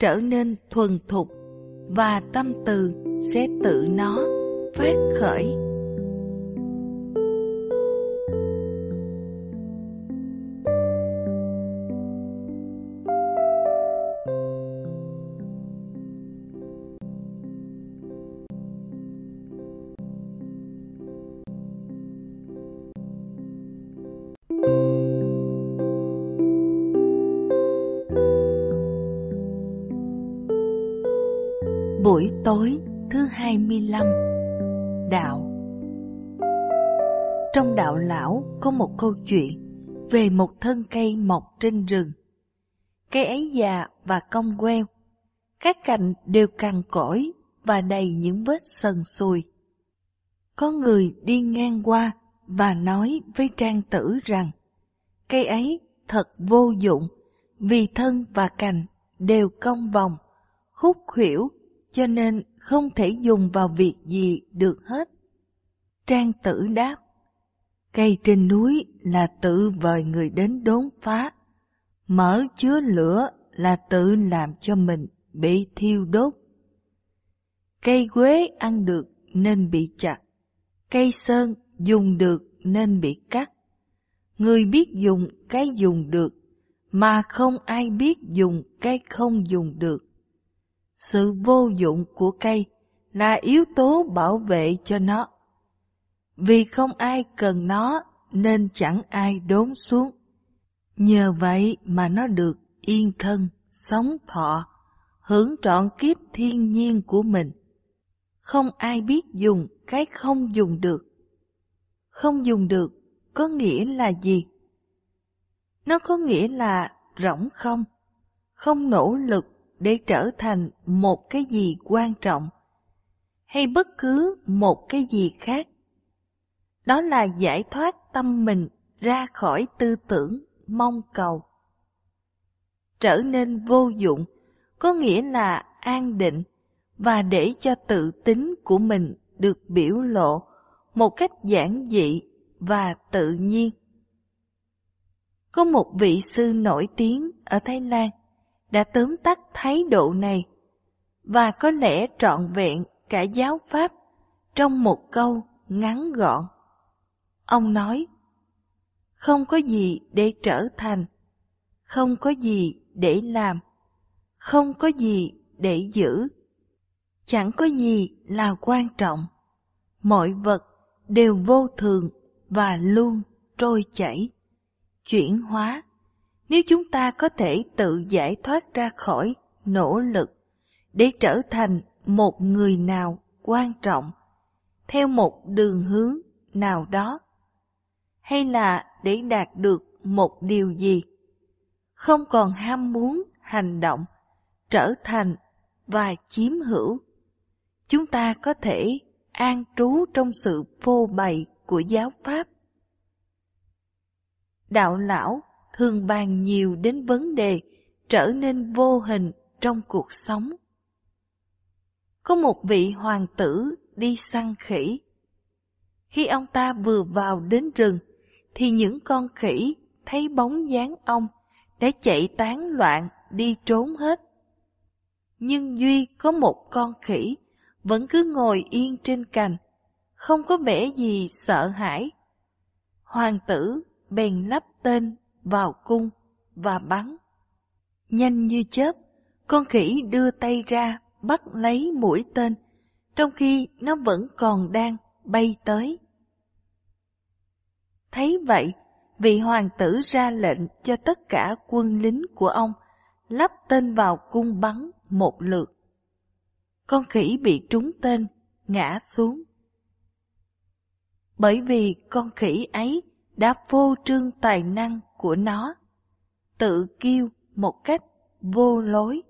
trở nên thuần thục và tâm từ sẽ tự nó phát khởi. Tối thứ 25 Đạo Trong đạo lão có một câu chuyện về một thân cây mọc trên rừng. Cây ấy già và cong queo, các cành đều cằn cỗi và đầy những vết sần sùi. Có người đi ngang qua và nói với trang tử rằng cây ấy thật vô dụng vì thân và cành đều cong vòng, khúc khuỷu cho nên không thể dùng vào việc gì được hết. Trang tử đáp, cây trên núi là tự vời người đến đốn phá, mở chứa lửa là tự làm cho mình bị thiêu đốt. Cây quế ăn được nên bị chặt, cây sơn dùng được nên bị cắt. Người biết dùng cái dùng được, mà không ai biết dùng cái không dùng được sự vô dụng của cây là yếu tố bảo vệ cho nó. Vì không ai cần nó nên chẳng ai đốn xuống. Nhờ vậy mà nó được yên thân, sống thọ, hưởng trọn kiếp thiên nhiên của mình. Không ai biết dùng cái không dùng được. Không dùng được có nghĩa là gì? Nó có nghĩa là rỗng không, không nỗ lực để trở thành một cái gì quan trọng, hay bất cứ một cái gì khác. Đó là giải thoát tâm mình ra khỏi tư tưởng, mong cầu. Trở nên vô dụng có nghĩa là an định và để cho tự tính của mình được biểu lộ một cách giản dị và tự nhiên. Có một vị sư nổi tiếng ở thái lan đã tóm tắt thái độ này và có lẽ trọn vẹn cả giáo pháp trong một câu ngắn gọn. Ông nói, không có gì để trở thành, không có gì để làm, không có gì để giữ, chẳng có gì là quan trọng. Mọi vật đều vô thường và luôn trôi chảy, chuyển hóa nếu chúng ta có thể tự giải thoát ra khỏi nỗ lực để trở thành một người nào quan trọng theo một đường hướng nào đó, hay là để đạt được một điều gì không còn ham muốn hành động trở thành và chiếm hữu, chúng ta có thể an trú trong sự phô bày của giáo pháp. Đạo lão thường bàn nhiều đến vấn đề trở nên vô hình trong cuộc sống. Có một vị hoàng tử đi săn khỉ. Khi ông ta vừa vào đến rừng, thì những con khỉ thấy bóng dáng ông đã chạy tán loạn đi trốn hết. Nhưng Duy có một con khỉ vẫn cứ ngồi yên trên cành, không có vẻ gì sợ hãi. Hoàng tử bèn lắp tên vào cung và bắn. Nhanh như chớp, con khỉ đưa tay ra bắt lấy mũi tên, trong khi nó vẫn còn đang bay tới. Thấy vậy, vị hoàng tử ra lệnh cho tất cả quân lính của ông lắp tên vào cung bắn một lượt. Con khỉ bị trúng tên, ngã xuống. Bởi vì con khỉ ấy đã phô trương tài năng của nó, tự kiêu một cách vô lối,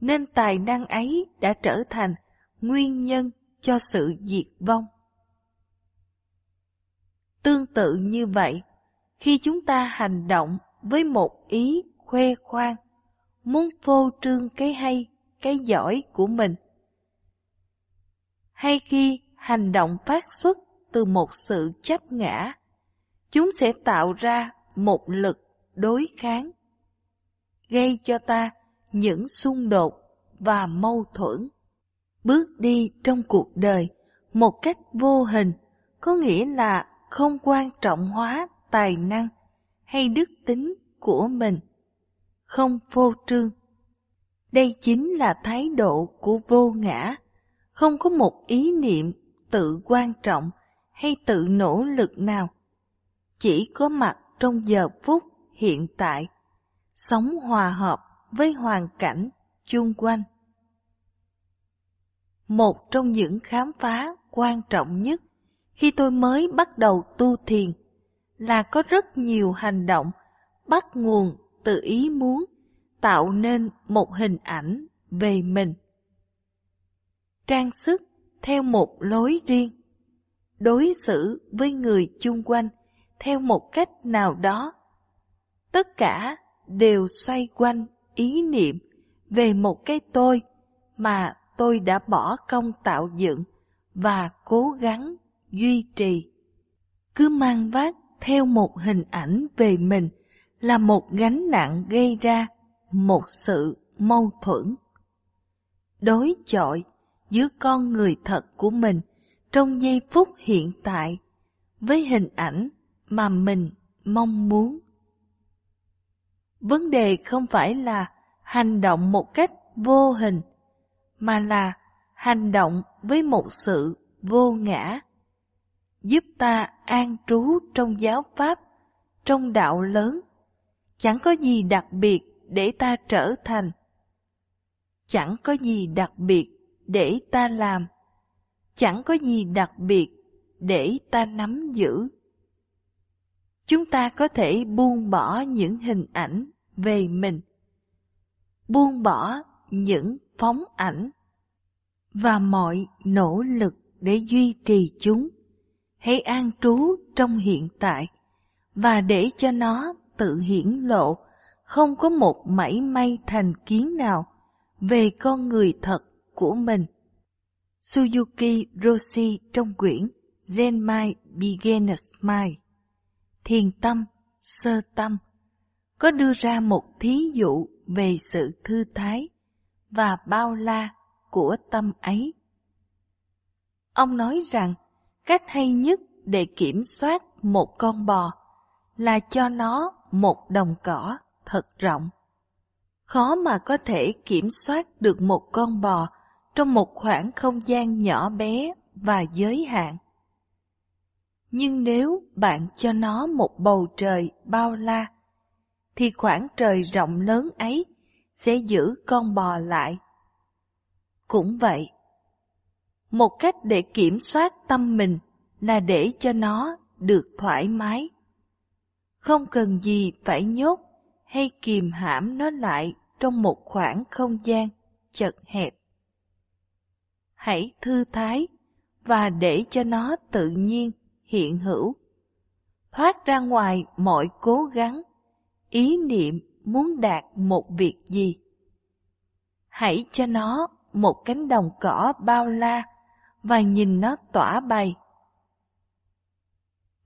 nên tài năng ấy đã trở thành nguyên nhân cho sự diệt vong. Tương tự như vậy, khi chúng ta hành động với một ý khoe khoang, muốn phô trương cái hay, cái giỏi của mình, hay khi hành động phát xuất từ một sự chấp ngã, chúng sẽ tạo ra một lực đối kháng, gây cho ta những xung đột và mâu thuẫn. Bước đi trong cuộc đời một cách vô hình có nghĩa là không quan trọng hóa tài năng hay đức tính của mình, không phô trương. Đây chính là thái độ của vô ngã, không có một ý niệm tự quan trọng hay tự nỗ lực nào. Chỉ có mặt trong giờ phút hiện tại, sống hòa hợp với hoàn cảnh chung quanh. Một trong những khám phá quan trọng nhất khi tôi mới bắt đầu tu thiền là có rất nhiều hành động bắt nguồn từ ý muốn tạo nên một hình ảnh về mình. Trang sức theo một lối riêng, đối xử với người chung quanh theo một cách nào đó. Tất cả đều xoay quanh ý niệm về một cái tôi mà tôi đã bỏ công tạo dựng và cố gắng duy trì. Cứ mang vác theo một hình ảnh về mình là một gánh nặng gây ra một sự mâu thuẫn. Đối chọi giữa con người thật của mình trong giây phút hiện tại với hình ảnh mà mình mong muốn. Vấn đề không phải là hành động một cách vô hình, mà là hành động với một sự vô ngã, giúp ta an trú trong giáo pháp, trong đạo lớn. Chẳng có gì đặc biệt để ta trở thành. Chẳng có gì đặc biệt để ta làm. Chẳng có gì đặc biệt để ta nắm giữ. Chúng ta có thể buông bỏ những hình ảnh về mình. Buông bỏ những phóng ảnh và mọi nỗ lực để duy trì chúng. Hãy an trú trong hiện tại và để cho nó tự hiển lộ, không có một mảy may thành kiến nào về con người thật của mình. Suzuki Roshi trong quyển Zen Mind Beginner's Mind Thiền tâm, sơ tâm có đưa ra một thí dụ về sự thư thái và bao la của tâm ấy. Ông nói rằng cách hay nhất để kiểm soát một con bò là cho nó một đồng cỏ thật rộng. Khó mà có thể kiểm soát được một con bò trong một khoảng không gian nhỏ bé và giới hạn. Nhưng nếu bạn cho nó một bầu trời bao la, thì khoảng trời rộng lớn ấy sẽ giữ con bò lại. Cũng vậy, một cách để kiểm soát tâm mình là để cho nó được thoải mái. Không cần gì phải nhốt hay kìm hãm nó lại trong một khoảng không gian chật hẹp. Hãy thư thái và để cho nó tự nhiên hiện hữu. Thoát ra ngoài mọi cố gắng, ý niệm muốn đạt một việc gì. Hãy cho nó một cánh đồng cỏ bao la và nhìn nó tỏa bay.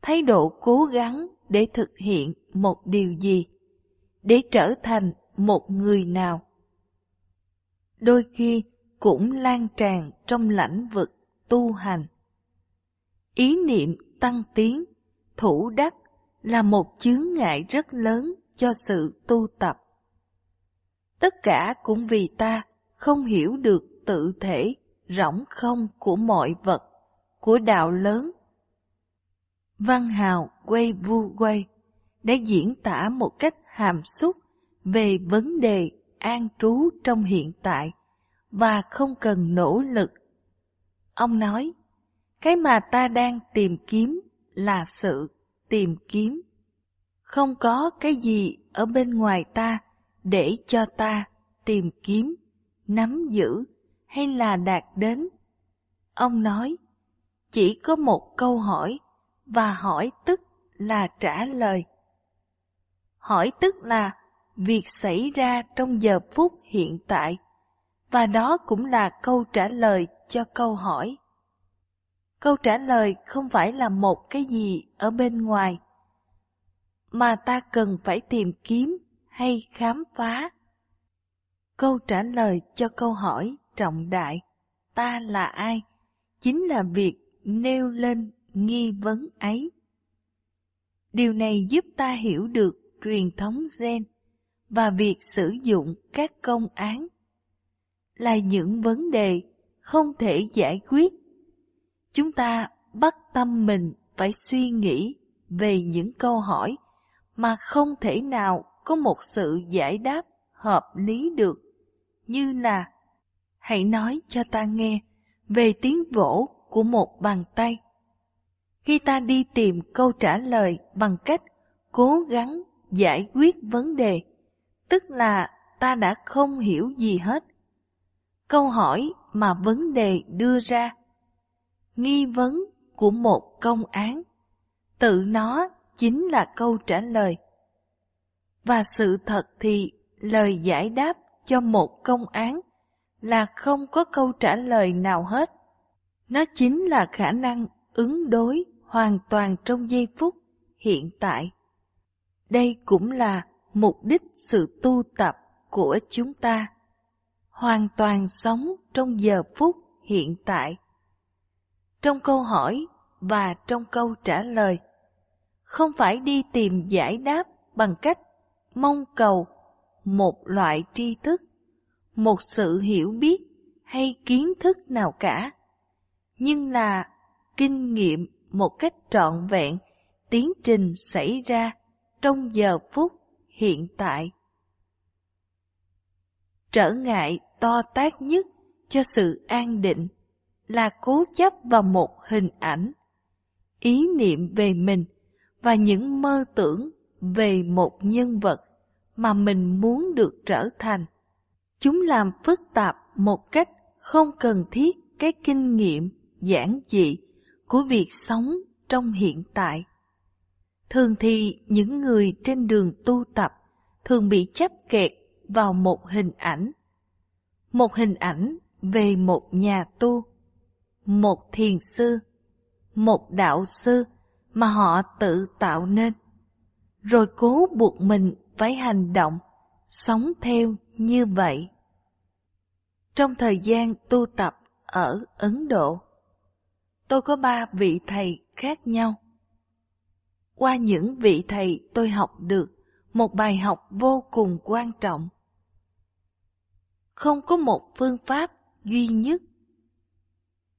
Thái độ cố gắng để thực hiện một điều gì, để trở thành một người nào. Đôi khi cũng lan tràn trong lãnh vực tu hành. Ý niệm tăng tiến, thủ đắc là một chướng ngại rất lớn cho sự tu tập. Tất cả cũng vì ta không hiểu được tự thể rỗng không của mọi vật, của đạo lớn. Văn hào quay vu quay đã diễn tả một cách hàm xúc về vấn đề an trú trong hiện tại và không cần nỗ lực. Ông nói, cái mà ta đang tìm kiếm là sự tìm kiếm. Không có cái gì ở bên ngoài ta để cho ta tìm kiếm, nắm giữ hay là đạt đến. Ông nói, chỉ có một câu hỏi và hỏi tức là trả lời. Hỏi tức là việc xảy ra trong giờ phút hiện tại và đó cũng là câu trả lời cho câu hỏi. Câu trả lời không phải là một cái gì ở bên ngoài, mà ta cần phải tìm kiếm hay khám phá. Câu trả lời cho câu hỏi trọng đại ta là ai chính là việc nêu lên nghi vấn ấy. Điều này giúp ta hiểu được truyền thống gen và việc sử dụng các công án là những vấn đề không thể giải quyết. Chúng ta bắt tâm mình phải suy nghĩ về những câu hỏi mà không thể nào có một sự giải đáp hợp lý được, như là hãy nói cho ta nghe về tiếng vỗ của một bàn tay. Khi ta đi tìm câu trả lời bằng cách cố gắng giải quyết vấn đề, tức là ta đã không hiểu gì hết. Câu hỏi mà vấn đề đưa ra, nghi vấn của một công án, tự nó chính là câu trả lời. Và sự thật thì lời giải đáp cho một công án là không có câu trả lời nào hết. Nó chính là khả năng ứng đối hoàn toàn trong giây phút hiện tại. Đây cũng là mục đích sự tu tập của chúng ta. Hoàn toàn sống trong giờ phút hiện tại. Trong câu hỏi và trong câu trả lời, không phải đi tìm giải đáp bằng cách mong cầu một loại tri thức, một sự hiểu biết hay kiến thức nào cả, nhưng là kinh nghiệm một cách trọn vẹn tiến trình xảy ra trong giờ phút hiện tại. Trở ngại to tác nhất cho sự an định là cố chấp vào một hình ảnh, ý niệm về mình và những mơ tưởng về một nhân vật mà mình muốn được trở thành. Chúng làm phức tạp một cách không cần thiết cái kinh nghiệm giản dị của việc sống trong hiện tại. Thường thì những người trên đường tu tập thường bị chấp kẹt vào một hình ảnh. Một hình ảnh về một nhà tu, một thiền sư, một đạo sư mà họ tự tạo nên, rồi cố buộc mình phải hành động, sống theo như vậy. Trong thời gian tu tập ở Ấn Độ, tôi có ba vị thầy khác nhau. Qua những vị thầy tôi học được một bài học vô cùng quan trọng. Không có một phương pháp duy nhất.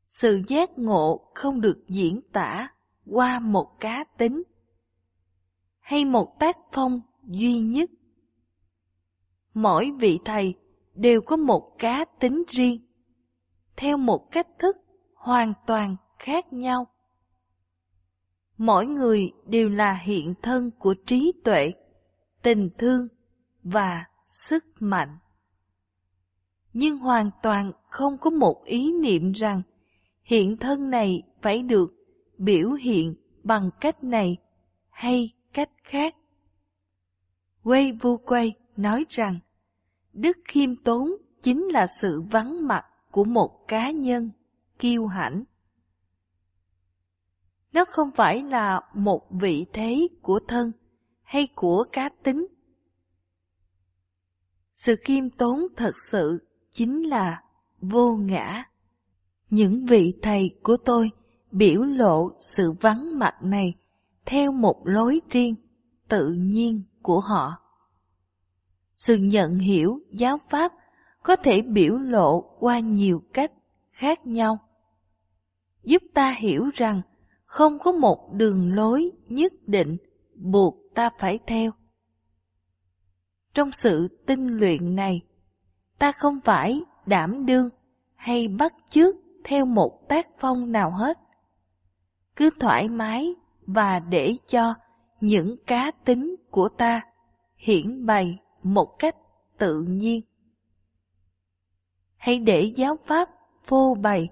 Sự giác ngộ không được diễn tả qua một cá tính hay một tác phong duy nhất. Mỗi vị thầy đều có một cá tính riêng, theo một cách thức hoàn toàn khác nhau. Mỗi người đều là hiện thân của trí tuệ, tình thương và sức mạnh. Nhưng hoàn toàn không có một ý niệm rằng hiện thân này phải được biểu hiện bằng cách này hay cách khác. Quay Vu Quay nói rằng, đức khiêm tốn chính là sự vắng mặt của một cá nhân, kiêu hãnh. Nó không phải là một vị thế của thân hay của cá tính. Sự khiêm tốn thật sự chính là vô ngã. Những vị thầy của tôi biểu lộ sự vắng mặt này theo một lối riêng, tự nhiên của họ. Sự nhận hiểu giáo pháp có thể biểu lộ qua nhiều cách khác nhau, giúp ta hiểu rằng không có một đường lối nhất định buộc ta phải theo. Trong sự tinh luyện này, ta không phải đảm đương hay bắt chước theo một tác phong nào hết. Cứ thoải mái và để cho những cá tính của ta hiển bày một cách tự nhiên. Hãy để giáo pháp phô bày,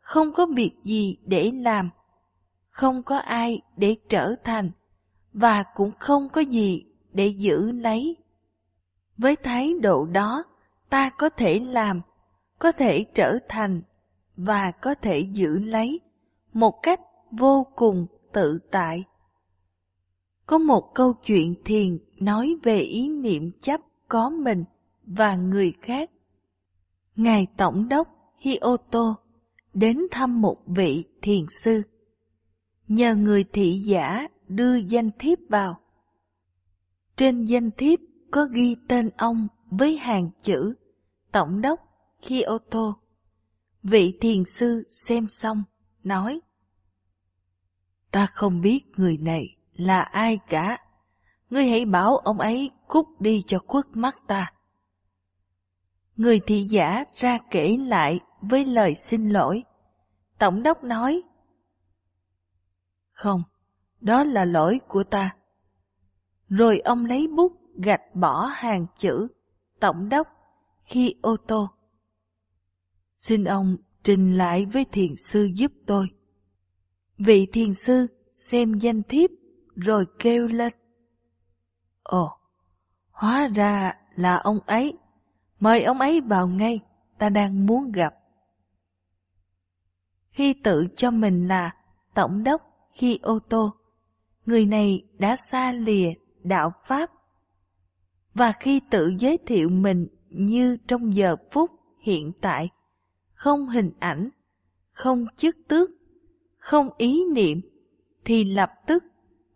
không có việc gì để làm, không có ai để trở thành, và cũng không có gì để giữ lấy. Với thái độ đó, ta có thể làm, có thể trở thành và có thể giữ lấy một cách vô cùng tự tại. Có một câu chuyện thiền nói về ý niệm chấp có mình và người khác. Ngài Tổng đốc Kyoto đến thăm một vị thiền sư. Nhờ người thị giả đưa danh thiếp vào. Trên danh thiếp có ghi tên ông với hàng chữ Tổng đốc Kyoto. Vị thiền sư xem xong, nói Ta không biết người này là ai cả. Ngươi hãy bảo ông ấy cút đi cho khuất mắt ta. Người thị giả ra kể lại với lời xin lỗi. Tổng đốc nói, Không, đó là lỗi của ta. Rồi ông lấy bút gạch bỏ hàng chữ Tổng đốc khi ô tô. Xin ông trình lại với thiền sư giúp tôi. Vị thiền sư xem danh thiếp rồi kêu lên. Ồ, hóa ra là ông ấy. Mời ông ấy vào ngay, ta đang muốn gặp. Khi tự cho mình là tổng đốc khi ô tô, người này đã xa lìa đạo Pháp. Và khi tự giới thiệu mình như trong giờ phút hiện tại, không hình ảnh, không chức tước, không ý niệm, thì lập tức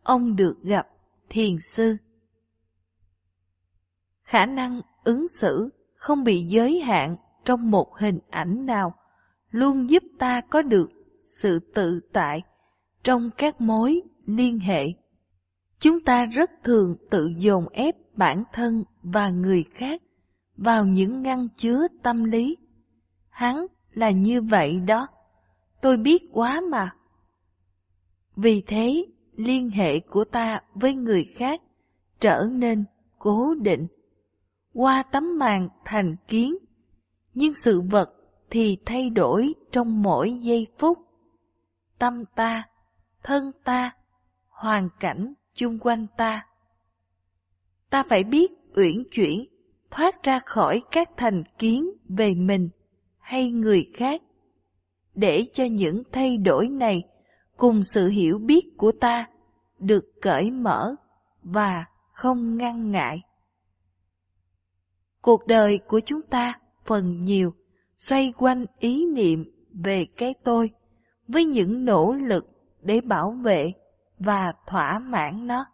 ông được gặp thiền sư. Khả năng ứng xử không bị giới hạn trong một hình ảnh nào luôn giúp ta có được sự tự tại trong các mối liên hệ. Chúng ta rất thường tự dồn ép bản thân và người khác vào những ngăn chứa tâm lý. Hắn là như vậy đó, tôi biết quá mà. Vì thế, liên hệ của ta với người khác trở nên cố định, qua tấm màn thành kiến, nhưng sự vật thì thay đổi trong mỗi giây phút. Tâm ta, thân ta, hoàn cảnh chung quanh ta. Ta phải biết uyển chuyển, thoát ra khỏi các thành kiến về mình hay người khác, để cho những thay đổi này cùng sự hiểu biết của ta được cởi mở và không ngăn ngại. Cuộc đời của chúng ta phần nhiều xoay quanh ý niệm về cái tôi với những nỗ lực để bảo vệ và thỏa mãn nó.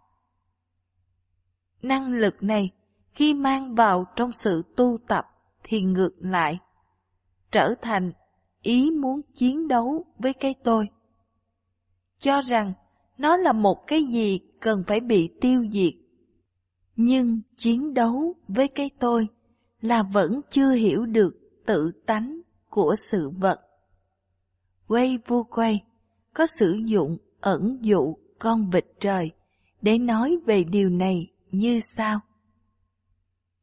Năng lực này khi mang vào trong sự tu tập thì ngược lại, trở thành ý muốn chiến đấu với cái tôi. Cho rằng nó là một cái gì cần phải bị tiêu diệt. Nhưng chiến đấu với cái tôi là vẫn chưa hiểu được tự tánh của sự vật. Quay vu quay có sử dụng ẩn dụ con vịt trời để nói về điều này như sau.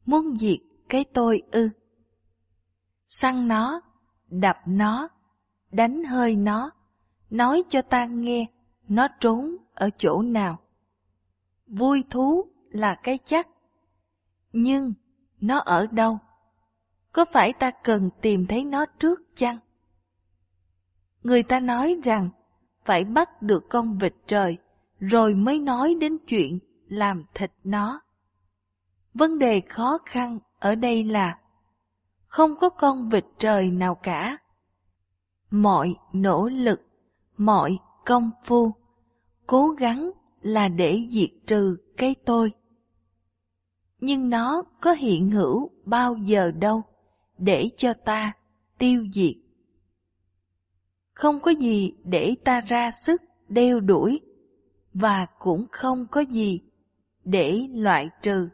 Muốn diệt cái tôi ư. Săn nó, đập nó, đánh hơi nó, nói cho ta nghe nó trốn ở chỗ nào. Vui thú là cái chắc, nhưng nó ở đâu? Có phải ta cần tìm thấy nó trước chăng? Người ta nói rằng phải bắt được con vịt trời rồi mới nói đến chuyện làm thịt nó. Vấn đề khó khăn ở đây là không có con vịt trời nào cả. Mọi nỗ lực, mọi công phu, cố gắng là để diệt trừ cái tôi. Nhưng nó có hiện hữu bao giờ đâu để cho ta tiêu diệt. Không có gì để ta ra sức đeo đuổi và cũng không có gì để loại trừ.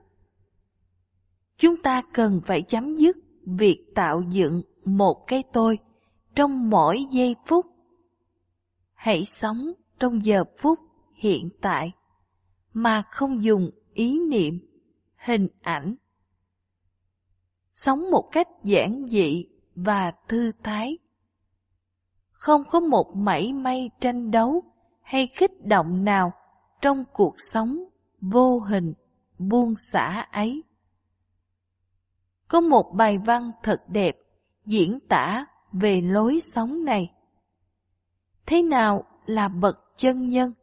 Chúng ta cần phải chấm dứt việc tạo dựng một cái tôi trong mỗi giây phút. Hãy sống trong giờ phút hiện tại mà không dùng ý niệm, hình ảnh. Sống một cách giản dị và thư thái. Không có một mảy may tranh đấu hay kích động nào trong cuộc sống vô hình buông xả ấy. Có một bài văn thật đẹp diễn tả về lối sống này. Thế nào là bậc chân nhân?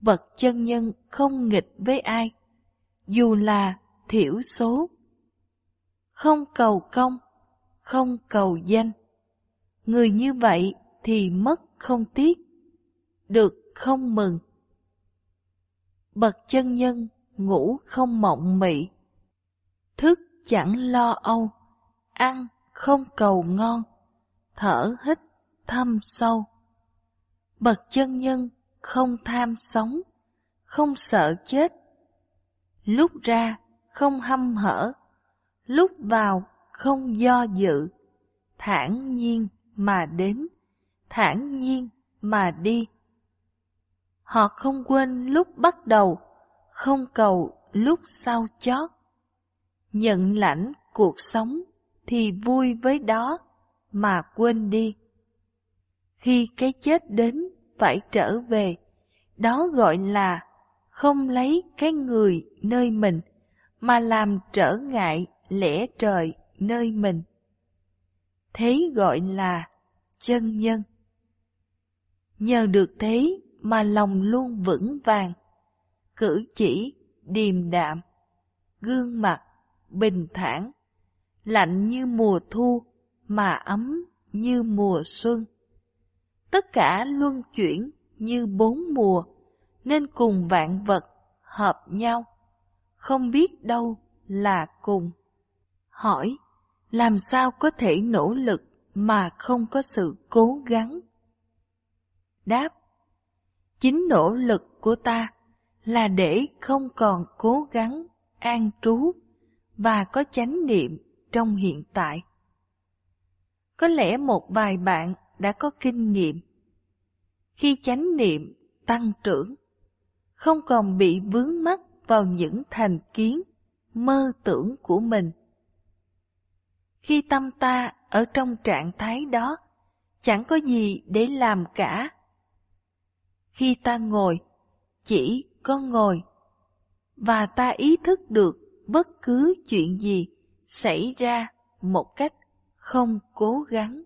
Bậc chân nhân không nghịch với ai, dù là thiểu số. không cầu công, không cầu danh. Người như vậy thì mất không tiếc, được không mừng. Bậc chân nhân ngủ không mộng mị, thức chẳng lo âu, ăn không cầu ngon, thở hít thâm sâu. Bậc chân nhân không tham sống, không sợ chết. Lúc ra không hâm hở, lúc vào không do dự, thản nhiên mà đến, thản nhiên mà đi. Họ không quên lúc bắt đầu, không cầu lúc sau chót. Nhận lãnh cuộc sống thì vui với đó mà quên đi. Khi cái chết đến phải trở về, đó gọi là không lấy cái người nơi mình mà làm trở ngại lẽ trời nơi mình. Thế gọi là chân nhân. Nhờ được thế mà lòng luôn vững vàng, cử chỉ điềm đạm, gương mặt bình thản, lạnh như mùa thu mà ấm như mùa xuân. Tất cả luân chuyển như bốn mùa, nên cùng vạn vật hợp nhau, không biết đâu là cùng. Hỏi, làm sao có thể nỗ lực mà không có sự cố gắng? Đáp, chính nỗ lực của ta là để không còn cố gắng an trú và có chánh niệm trong hiện tại. Có lẽ một vài bạn đã có kinh nghiệm. Khi chánh niệm tăng trưởng, không còn bị vướng mắc vào những thành kiến, mơ tưởng của mình. Khi tâm ta ở trong trạng thái đó, chẳng có gì để làm cả. Khi ta ngồi, chỉ có ngồi, và ta ý thức được bất cứ chuyện gì xảy ra một cách không cố gắng.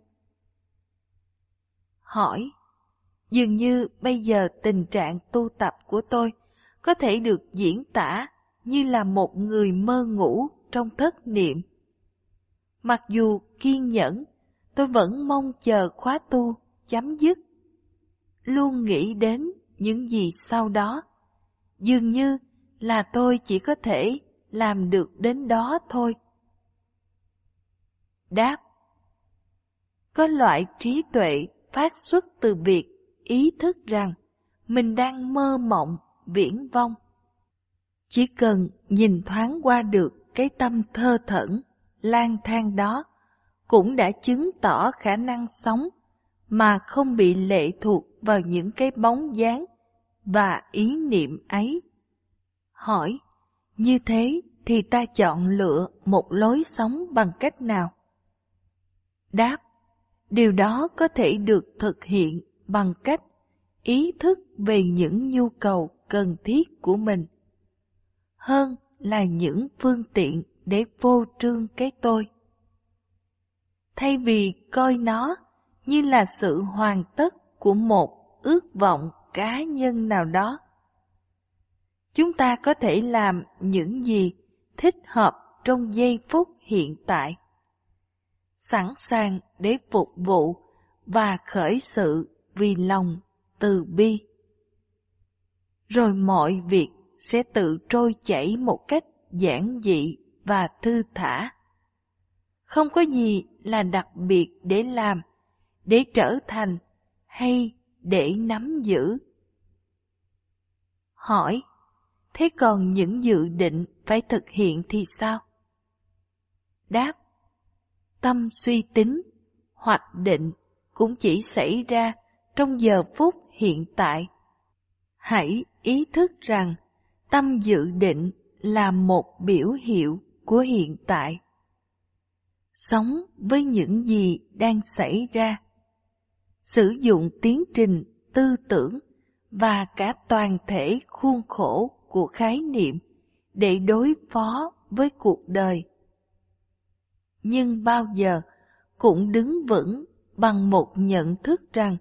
Hỏi, dường như bây giờ tình trạng tu tập của tôi có thể được diễn tả như là một người mơ ngủ trong thất niệm. Mặc dù kiên nhẫn, tôi vẫn mong chờ khóa tu chấm dứt. Luôn nghĩ đến những gì sau đó. Dường như là tôi chỉ có thể làm được đến đó thôi. Đáp Có loại trí tuệ phát xuất từ việc ý thức rằng mình đang mơ mộng, viễn vong. Chỉ cần nhìn thoáng qua được cái tâm thơ thẩn, lang thang đó, cũng đã chứng tỏ khả năng sống mà không bị lệ thuộc vào những cái bóng dáng và ý niệm ấy. Hỏi, như thế thì ta chọn lựa một lối sống bằng cách nào? Đáp, điều đó có thể được thực hiện bằng cách ý thức về những nhu cầu cần thiết của mình, hơn là những phương tiện để vô trương cái tôi. Thay vì coi nó như là sự hoàn tất của một ước vọng cá nhân nào đó, chúng ta có thể làm những gì thích hợp trong giây phút hiện tại sẵn sàng để phục vụ và khởi sự vì lòng từ bi. Rồi mọi việc sẽ tự trôi chảy một cách giản dị và thư thả. Không có gì là đặc biệt để làm, để trở thành hay để nắm giữ. Hỏi, thế còn những dự định phải thực hiện thì sao? Đáp, tâm suy tính, hoạch định cũng chỉ xảy ra trong giờ phút hiện tại. Hãy ý thức rằng tâm dự định là một biểu hiệu của hiện tại. Sống với những gì đang xảy ra. Sử dụng tiến trình tư tưởng và cả toàn thể khuôn khổ của khái niệm để đối phó với cuộc đời nhưng bao giờ cũng đứng vững bằng một nhận thức rằng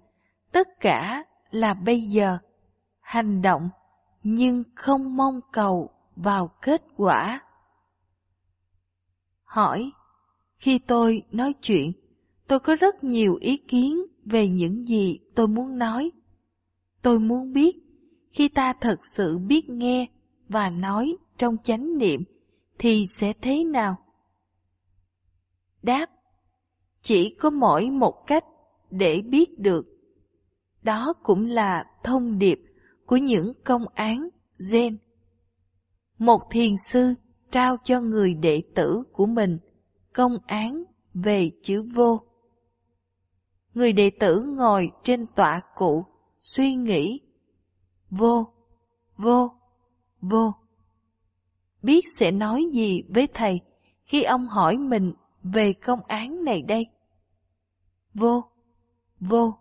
tất cả là bây giờ, hành động nhưng không mong cầu vào kết quả. Hỏi, khi tôi nói chuyện, tôi có rất nhiều ý kiến về những gì tôi muốn nói. Tôi muốn biết, khi ta thật sự biết nghe và nói trong chánh niệm, thì sẽ thế nào? Đáp, chỉ có mỗi một cách để biết được. Đó cũng là thông điệp của những công án Zen. Một thiền sư trao cho người đệ tử của mình công án về chữ vô. Người đệ tử ngồi trên tọa cụ, suy nghĩ, vô, vô, vô. Biết sẽ nói gì với thầy khi ông hỏi mình về công án này đây? Vô, vô.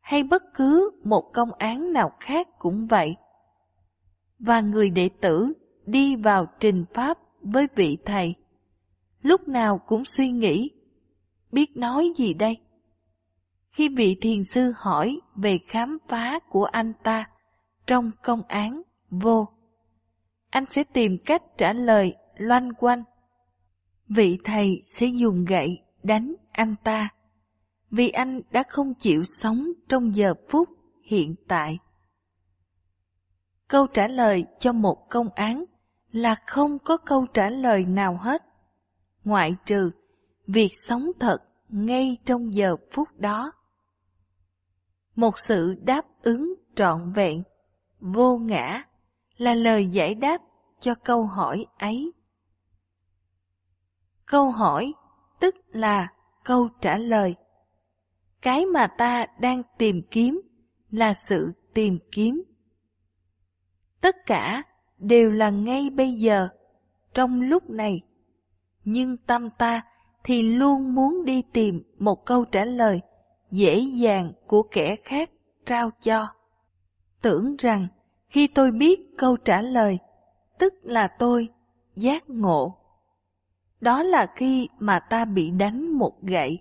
Hay bất cứ một công án nào khác cũng vậy. Và người đệ tử đi vào trình pháp với vị thầy. Lúc nào cũng suy nghĩ, biết nói gì đây? Khi vị thiền sư hỏi về khám phá của anh ta trong công án vô, anh sẽ tìm cách trả lời loanh quanh. Vị thầy sẽ dùng gậy đánh anh ta, vì anh đã không chịu sống trong giờ phút hiện tại. Câu trả lời cho một công án là không có câu trả lời nào hết, ngoại trừ việc sống thật ngay trong giờ phút đó. Một sự đáp ứng trọn vẹn, vô ngã là lời giải đáp cho câu hỏi ấy. Câu hỏi tức là câu trả lời. Cái mà ta đang tìm kiếm là sự tìm kiếm. Tất cả đều là ngay bây giờ, trong lúc này. Nhưng tâm ta thì luôn muốn đi tìm một câu trả lời dễ dàng của kẻ khác trao cho. Tưởng rằng khi tôi biết câu trả lời, tức là tôi giác ngộ. Đó là khi mà ta bị đánh một gậy.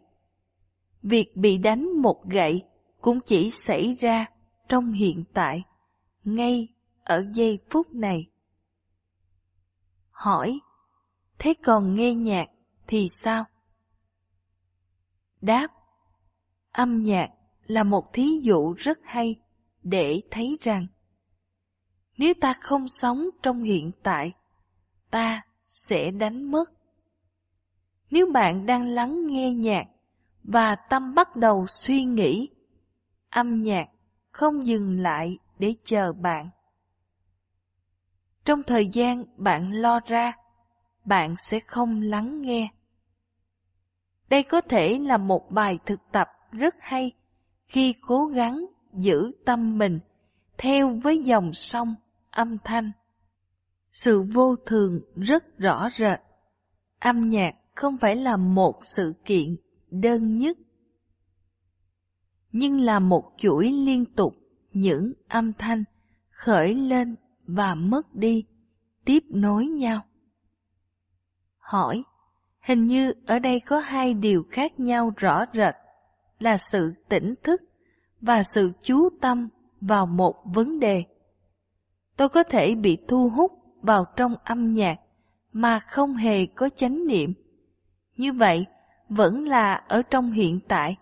Việc bị đánh một gậy cũng chỉ xảy ra trong hiện tại, ngay ở giây phút này. Hỏi, thế còn nghe nhạc thì sao? Đáp, âm nhạc là một thí dụ rất hay để thấy rằng nếu ta không sống trong hiện tại, ta sẽ đánh mất. Nếu bạn đang lắng nghe nhạc và tâm bắt đầu suy nghĩ, âm nhạc không dừng lại để chờ bạn. Trong thời gian bạn lo ra, bạn sẽ không lắng nghe. Đây có thể là một bài thực tập rất hay khi cố gắng giữ tâm mình theo với dòng sông âm thanh. Sự vô thường rất rõ rệt. Âm nhạc không phải là một sự kiện đơn nhất, nhưng là một chuỗi liên tục những âm thanh khởi lên và mất đi, tiếp nối nhau. Hỏi, hình như ở đây có hai điều khác nhau rõ rệt là sự tỉnh thức và sự chú tâm vào một vấn đề. Tôi có thể bị thu hút vào trong âm nhạc mà không hề có chánh niệm. Như vậy, vẫn là ở trong hiện tại,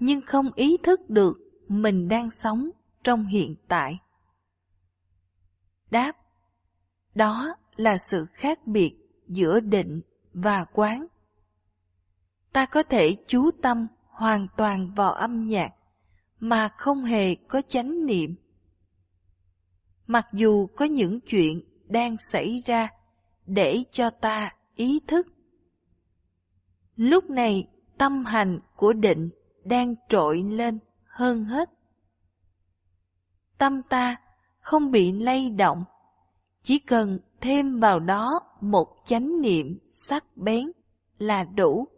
nhưng không ý thức được mình đang sống trong hiện tại. Đáp Đó là sự khác biệt giữa định và quán. Ta có thể chú tâm hoàn toàn vào âm nhạc mà không hề có chánh niệm. Mặc dù có những chuyện đang xảy ra để cho ta ý thức. Lúc này tâm hành của định đang trội lên hơn hết. Tâm ta không bị lay động, chỉ cần thêm vào đó một chánh niệm sắc bén là đủ.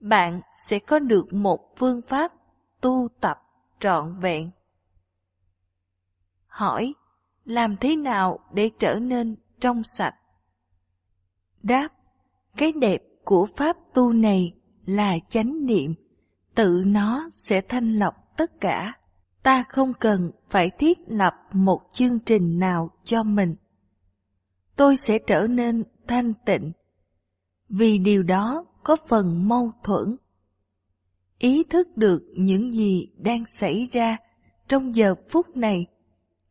Bạn sẽ có được một phương pháp tu tập trọn vẹn. Hỏi, làm thế nào để trở nên trong sạch? Đáp, cái đẹp của pháp tu này là chánh niệm, tự nó sẽ thanh lọc tất cả. Ta không cần phải thiết lập một chương trình nào cho mình. Tôi sẽ trở nên thanh tịnh. vì điều đó có phần mâu thuẫn. Ý thức được những gì đang xảy ra trong giờ phút này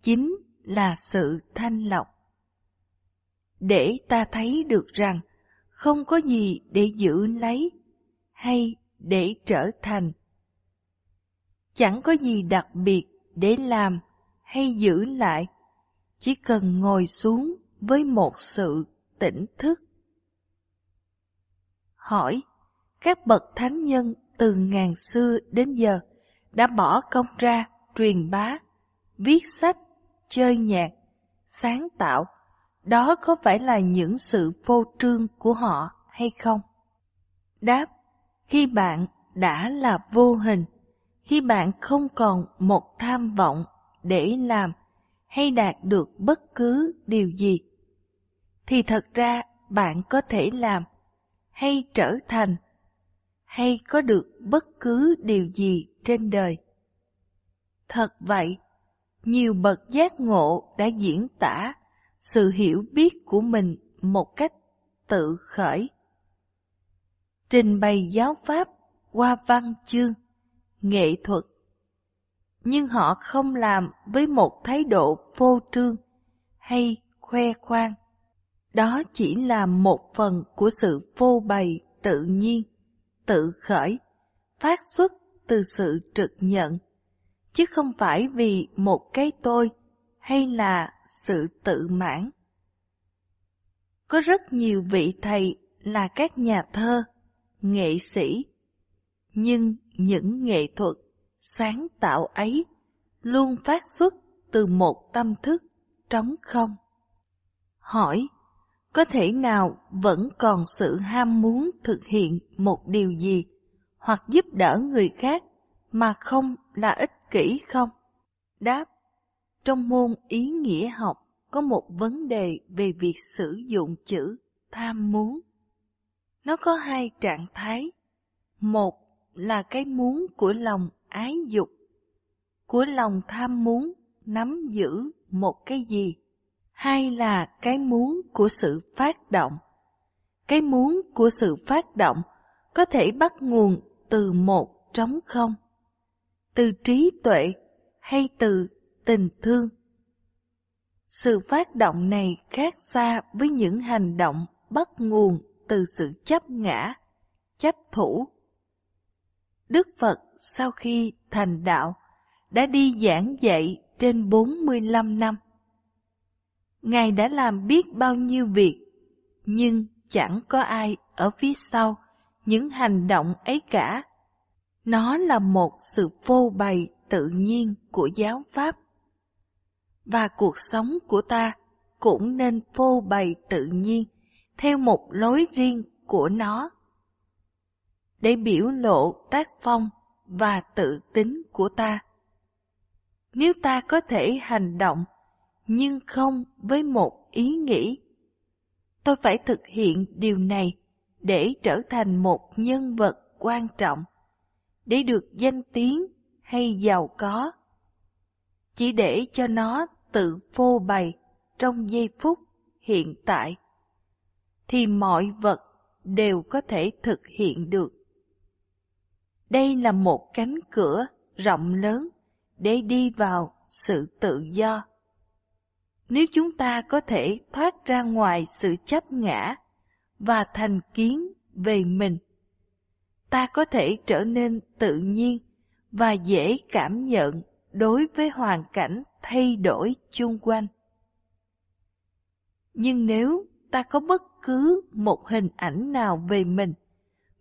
chính là sự thanh lọc. Để ta thấy được rằng không có gì để giữ lấy hay để trở thành. Chẳng có gì đặc biệt để làm hay giữ lại, chỉ cần ngồi xuống với một sự tỉnh thức. Hỏi, các bậc thánh nhân từ ngàn xưa đến giờ đã bỏ công ra truyền bá, viết sách, chơi nhạc, sáng tạo, đó có phải là những sự vô trương của họ hay không? Đáp, khi bạn đã là vô hình, khi bạn không còn một tham vọng để làm hay đạt được bất cứ điều gì, thì thật ra bạn có thể làm hay trở thành hay có được bất cứ điều gì trên đời. Thật vậy, nhiều bậc giác ngộ đã diễn tả sự hiểu biết của mình một cách tự khởi. Trình bày giáo pháp qua văn chương, nghệ thuật. Nhưng họ không làm với một thái độ vô trương hay khoe khoang. Đó chỉ là một phần của sự phô bày tự nhiên, tự khởi, phát xuất từ sự trực nhận, chứ không phải vì một cái tôi hay là sự tự mãn. Có rất nhiều vị thầy là các nhà thơ, nghệ sĩ, nhưng những nghệ thuật sáng tạo ấy luôn phát xuất từ một tâm thức trống không. Hỏi, có thể nào vẫn còn sự ham muốn thực hiện một điều gì hoặc giúp đỡ người khác mà không là ích kỷ không? Đáp, trong môn ý nghĩa học có một vấn đề về việc sử dụng chữ tham muốn. Nó có hai trạng thái. Một là cái muốn của lòng ái dục, của lòng tham muốn nắm giữ một cái gì hay là cái muốn của sự phát động. Cái muốn của sự phát động có thể bắt nguồn từ một trống không, từ trí tuệ hay từ tình thương. Sự phát động này khác xa với những hành động bắt nguồn từ sự chấp ngã, chấp thủ. Đức Phật sau khi thành đạo đã đi giảng dạy trên 45 năm. Ngài đã làm biết bao nhiêu việc, nhưng chẳng có ai ở phía sau những hành động ấy cả. Nó là một sự vô bày tự nhiên của giáo pháp. Và cuộc sống của ta cũng nên vô bày tự nhiên theo một lối riêng của nó. Để biểu lộ tác phong và tự tính của ta. Nếu ta có thể hành động nhưng không với một ý nghĩ, tôi phải thực hiện điều này để trở thành một nhân vật quan trọng, để được danh tiếng hay giàu có. Chỉ để cho nó tự phô bày trong giây phút hiện tại, thì mọi vật đều có thể thực hiện được. Đây là một cánh cửa rộng lớn để đi vào sự tự do. Nếu chúng ta có thể thoát ra ngoài sự chấp ngã và thành kiến về mình, ta có thể trở nên tự nhiên và dễ cảm nhận đối với hoàn cảnh thay đổi chung quanh. Nhưng nếu ta có bất cứ một hình ảnh nào về mình,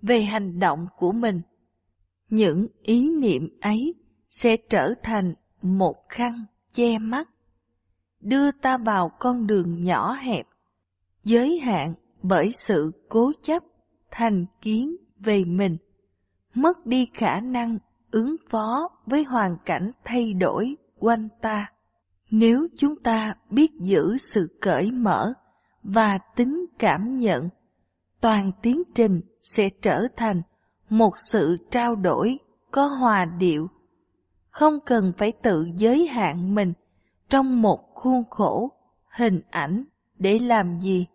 về hành động của mình, những ý niệm ấy sẽ trở thành một khăn che mắt, đưa ta vào con đường nhỏ hẹp, giới hạn bởi sự cố chấp, thành kiến về mình, mất đi khả năng ứng phó với hoàn cảnh thay đổi quanh ta. Nếu chúng ta biết giữ sự cởi mở và tính cảm nhận, toàn tiến trình sẽ trở thành một sự trao đổi có hòa điệu, không cần phải tự giới hạn mình trong một khuôn khổ, hình ảnh để làm gì.